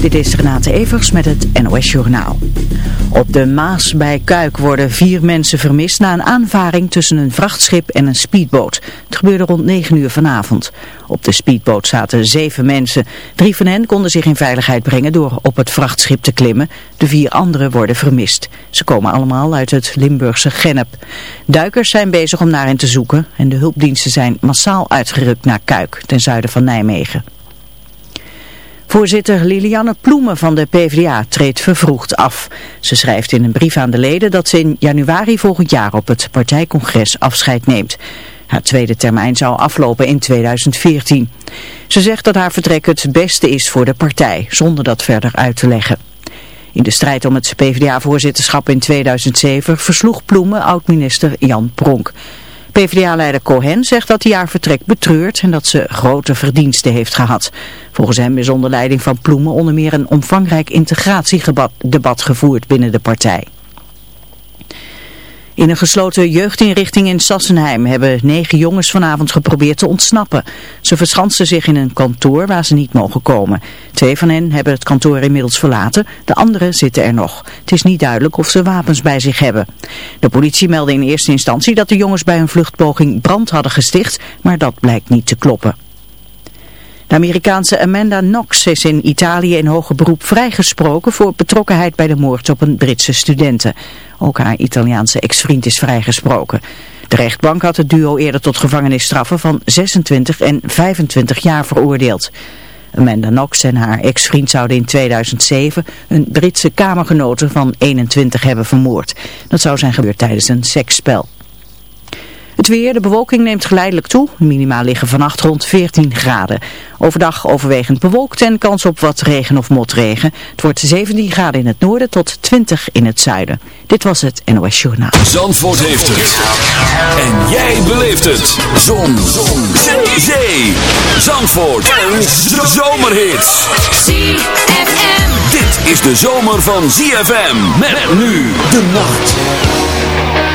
Dit is Renate Evers met het NOS Journaal. Op de Maas bij Kuik worden vier mensen vermist na een aanvaring tussen een vrachtschip en een speedboot. Het gebeurde rond 9 uur vanavond. Op de speedboot zaten zeven mensen. Drie van hen konden zich in veiligheid brengen door op het vrachtschip te klimmen. De vier anderen worden vermist. Ze komen allemaal uit het Limburgse Gennep. Duikers zijn bezig om naar hen te zoeken en de hulpdiensten zijn massaal uitgerukt naar Kuik, ten zuiden van Nijmegen. Voorzitter Lilianne Ploemen van de PvdA treedt vervroegd af. Ze schrijft in een brief aan de leden dat ze in januari volgend jaar op het partijcongres afscheid neemt. Haar tweede termijn zou aflopen in 2014. Ze zegt dat haar vertrek het beste is voor de partij, zonder dat verder uit te leggen. In de strijd om het PvdA-voorzitterschap in 2007 versloeg Ploemen oud-minister Jan Pronk. PvdA-leider Cohen zegt dat hij haar vertrek betreurt en dat ze grote verdiensten heeft gehad. Volgens hem is onder leiding van Ploemen onder meer een omvangrijk integratiedebat gevoerd binnen de partij. In een gesloten jeugdinrichting in Sassenheim hebben negen jongens vanavond geprobeerd te ontsnappen. Ze verschansten zich in een kantoor waar ze niet mogen komen. Twee van hen hebben het kantoor inmiddels verlaten, de anderen zitten er nog. Het is niet duidelijk of ze wapens bij zich hebben. De politie meldde in eerste instantie dat de jongens bij een vluchtpoging brand hadden gesticht, maar dat blijkt niet te kloppen. De Amerikaanse Amanda Knox is in Italië in hoger beroep vrijgesproken voor betrokkenheid bij de moord op een Britse studenten. Ook haar Italiaanse ex-vriend is vrijgesproken. De rechtbank had het duo eerder tot gevangenisstraffen van 26 en 25 jaar veroordeeld. Amanda Knox en haar ex-vriend zouden in 2007 een Britse kamergenote van 21 hebben vermoord. Dat zou zijn gebeurd tijdens een seksspel. Het weer, de bewolking neemt geleidelijk toe. Minimaal liggen vannacht rond 14 graden. Overdag overwegend bewolkt en kans op wat regen of motregen. Het wordt 17 graden in het noorden tot 20 in het zuiden. Dit was het NOS Journaal. Zandvoort heeft het. En jij beleeft het. Zon. Zon. Zee. Zandvoort. Een zomerhit. ZFM. Dit is de zomer van ZFM. Met nu de nacht.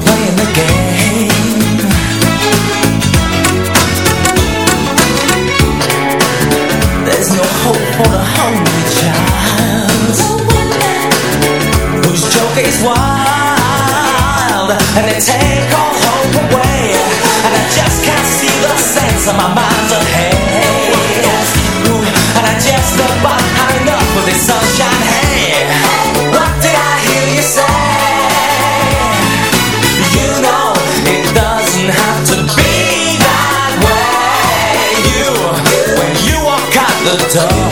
playing the game. There's no hope for the hungry child no whose joke is wild and they take all hope away. And I just can't see the sense of my mind's ahead. the time.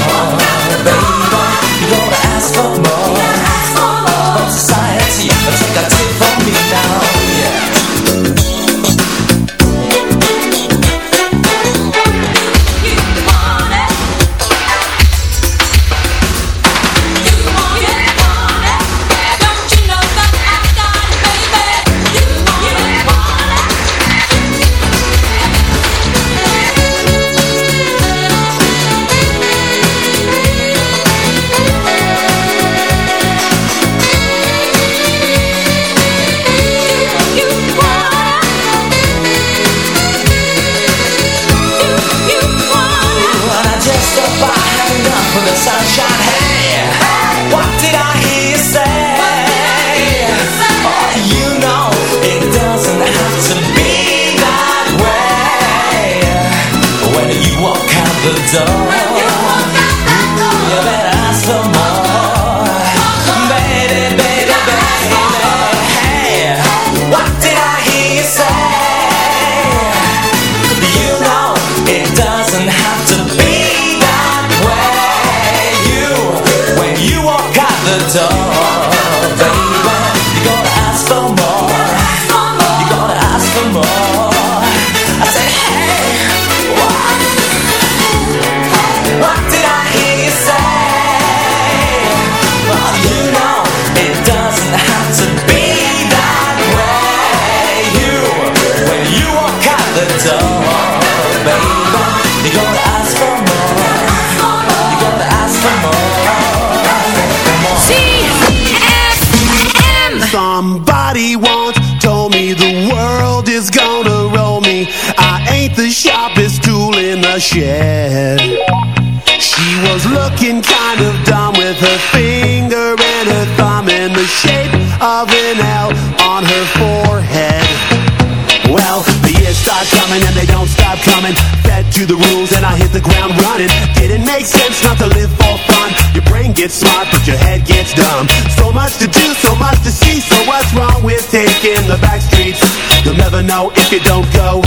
know if you don't go.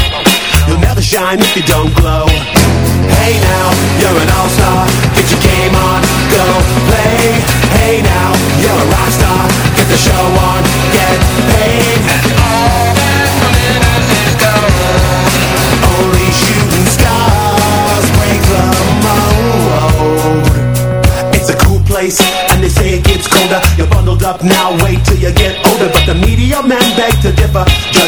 You'll never shine if you don't glow.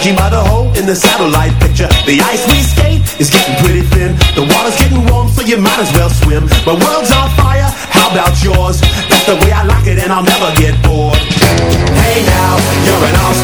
Judging by the hole in the satellite picture. The ice we skate is getting pretty thin. The water's getting warm so you might as well swim. My world's on fire, how about yours? That's the way I like it and I'll never get bored. Hey now, you're an awesome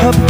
her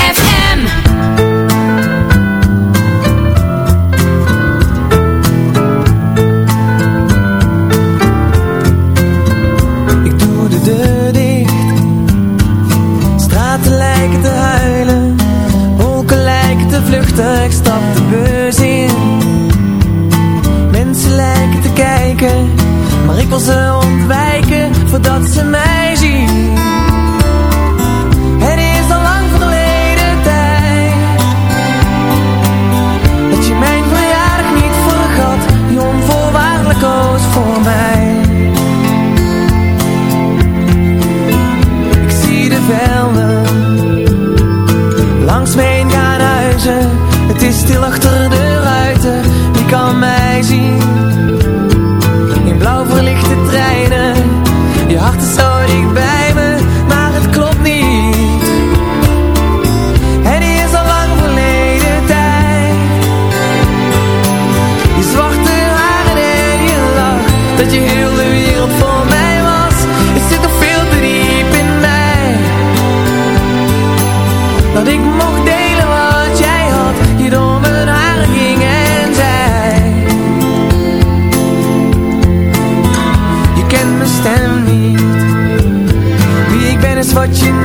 je hart is what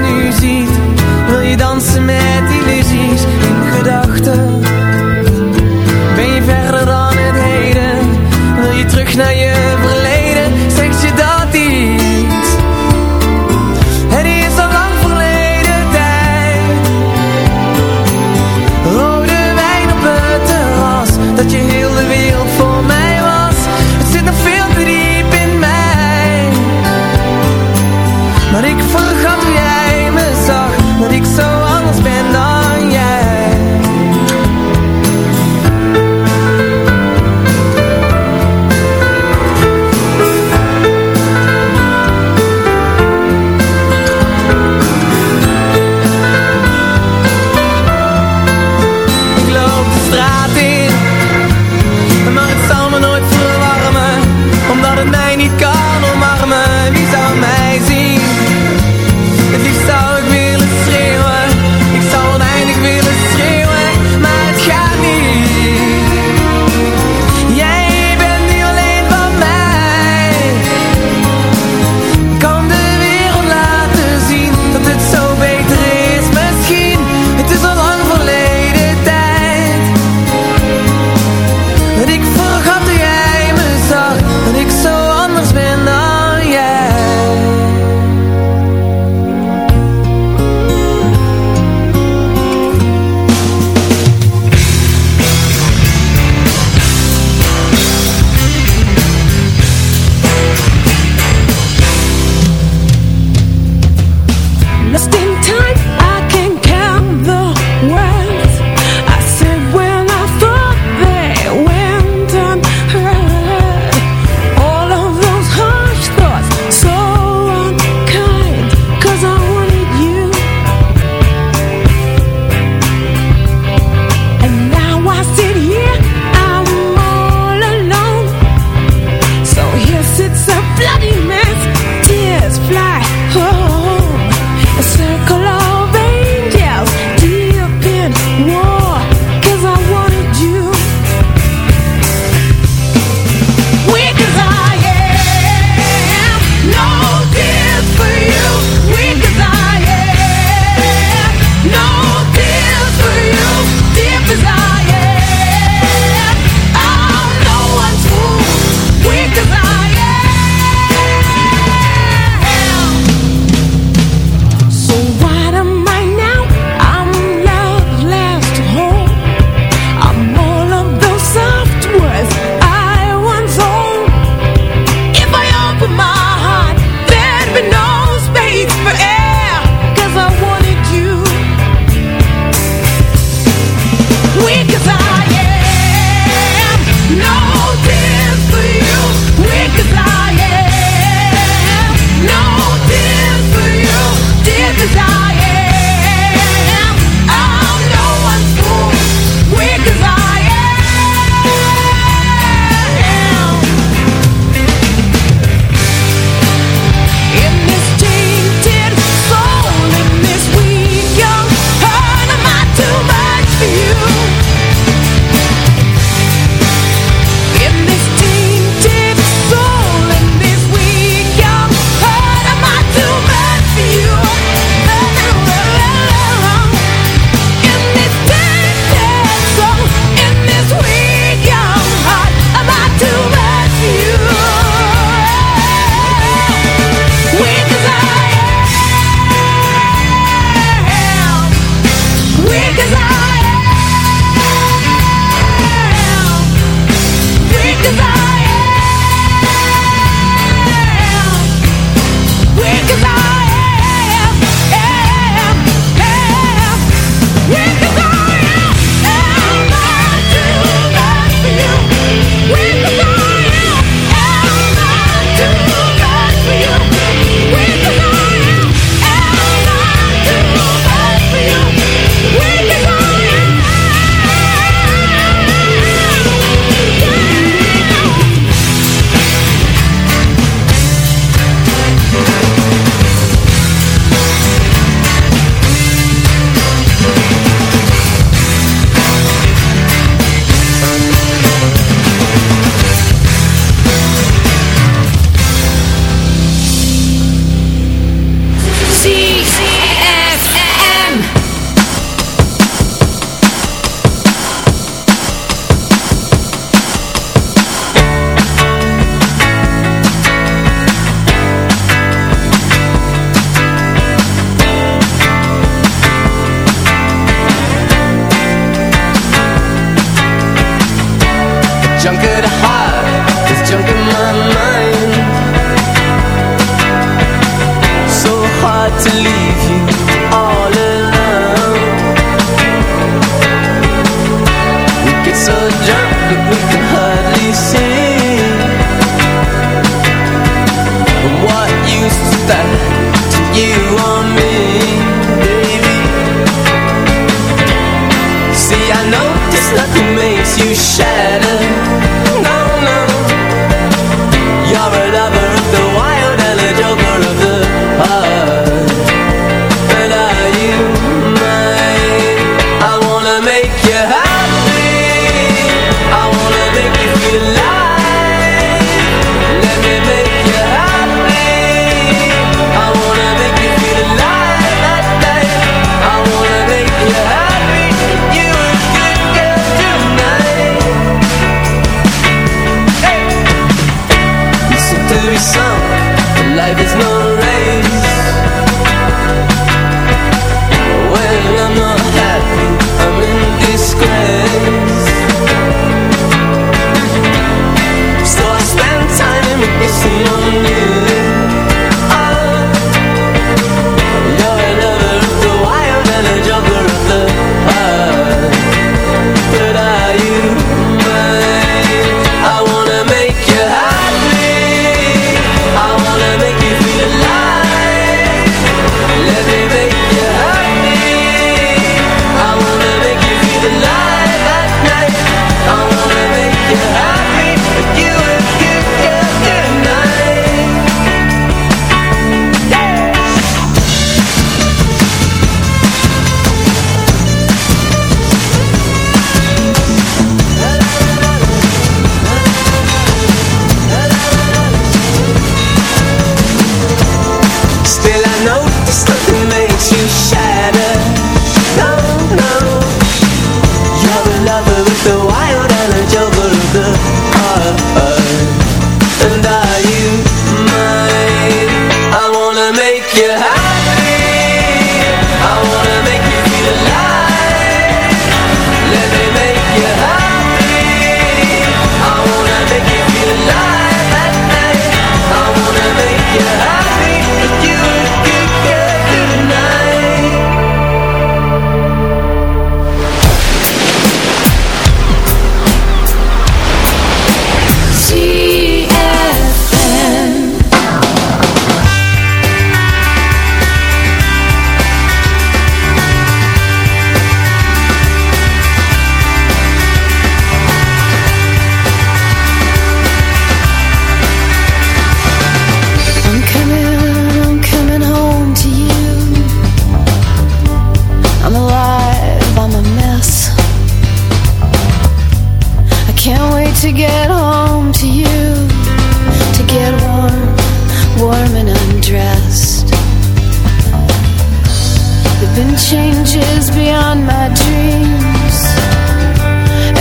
been changes beyond my dreams.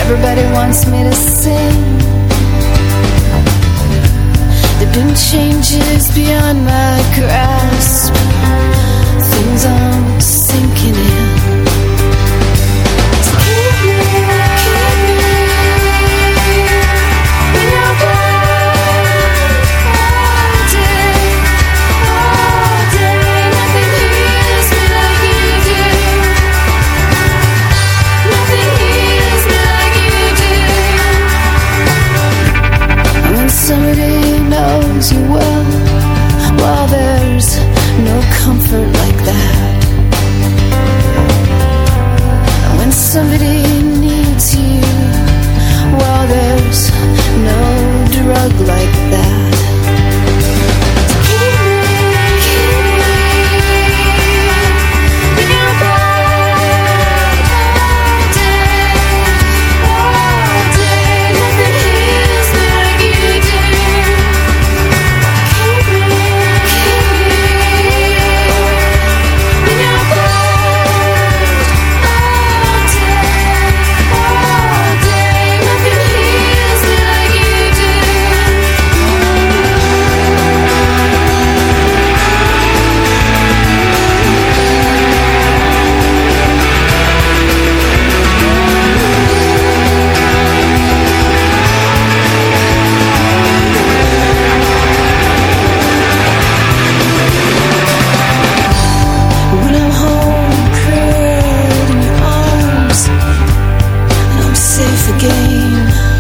Everybody wants me to sing. There've been changes beyond my grasp. Things aren't game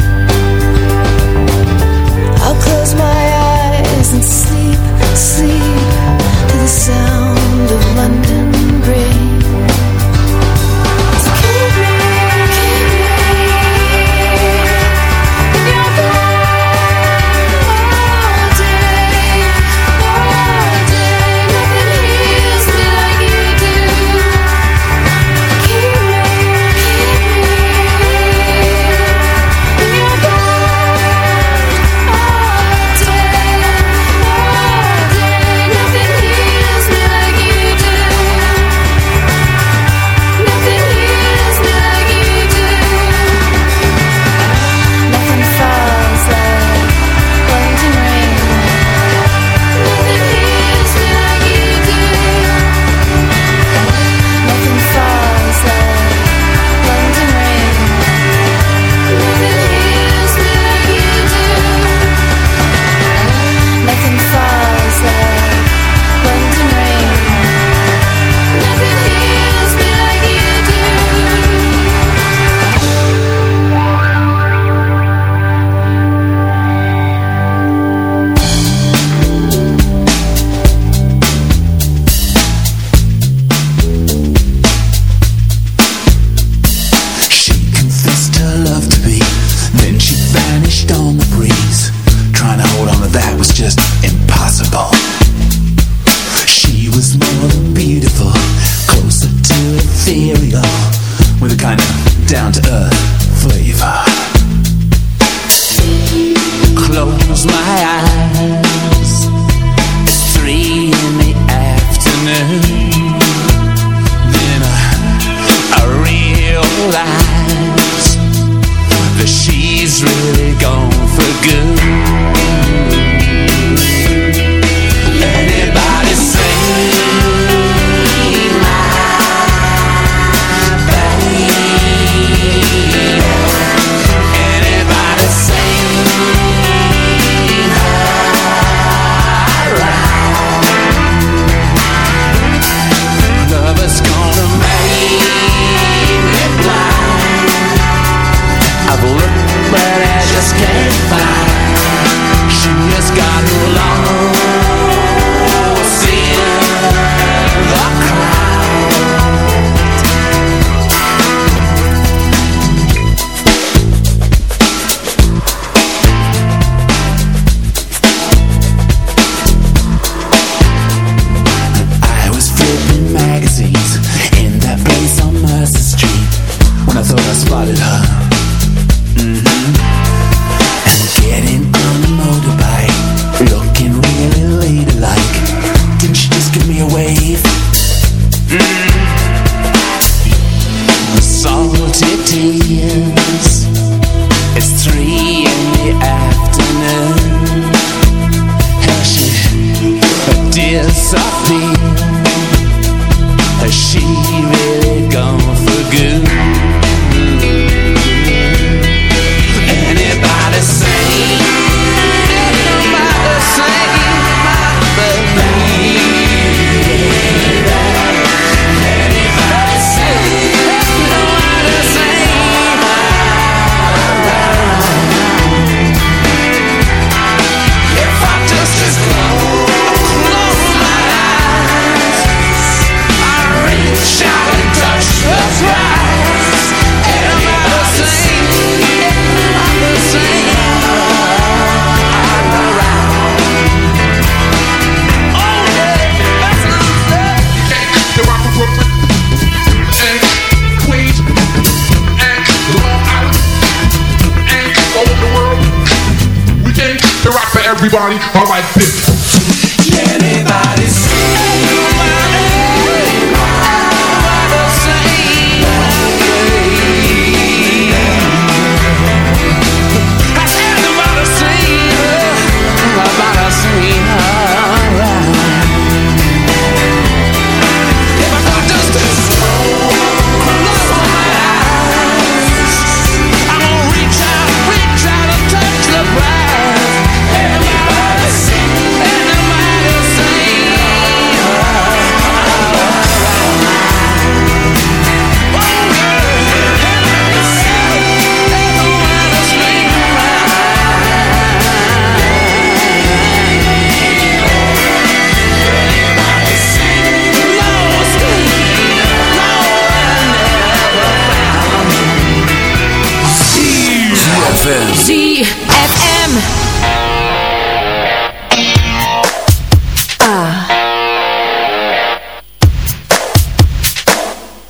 body.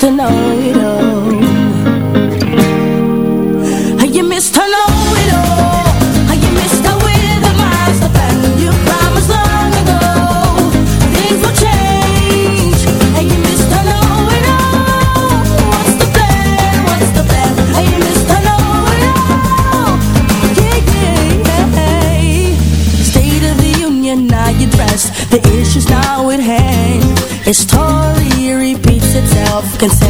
to know you. can say